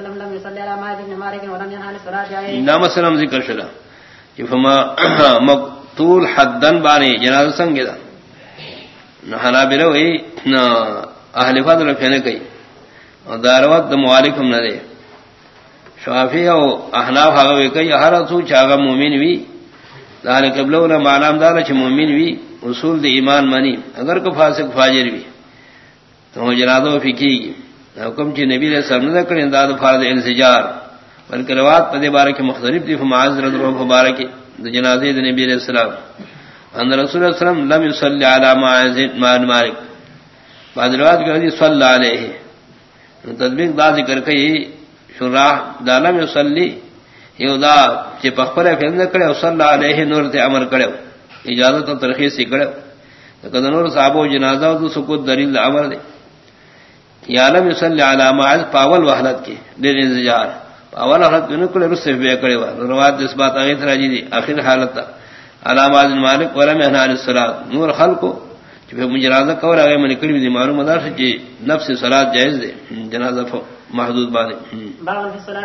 وسلم لم يصلي على بن مالك ولم ينهى عن عليه. نام سلام ذکر شلا کہ فما مقتول حدن بانی جنازہ سنگ دا. نہ حنابلہ نہ اہل فضل کہنے کئی اور داروت دا نہ دے. شافی او احناف هغه وی کئی ہر تو چاغه مومن وی. دار قبلہ نہ معلوم دار چ مومن وی. اصول دی ایمان مانی اگر کو فاسق فاجر وی. تو جنازہ فکی حکم چ نبی علیہ السلام نے کرے انداز فرض انسجار. بلکہ روات پدے بارے کے مختلف دی فماز رضی اللہ عنہ مبارک جنازے دی نبی علیہ السلام. ان رسول اللہ صلی اللہ علیہ وسلم لم يصلي على معاذ بن مالک. بعض روایت کہ حدیث جی، صلی علیہ. تدبیق دا ذکر کئی شراح دالم یصلی، یو دا چ پخپر فند کڑے صلی علیہ نور تے امر کڑے اجازت و ترخیص سی کڑے کہ نور صاحب جنازہ تو سکوت دلیل امر دے یا لم یصلی علی معاذ پاول وحلت کی، دیر انتظار پاول وحلت نو کڑے رس بے کڑے روایت اس بات اگے تراجی دی. اخر حالت علی علامات مالک ولم ينهى علی الصلاه نور خلقو کہ مجرازہ کور اگے من کڑی دی. معلوم دار کہ نفس صلات جائز دے. جنازہ محدود بانے باب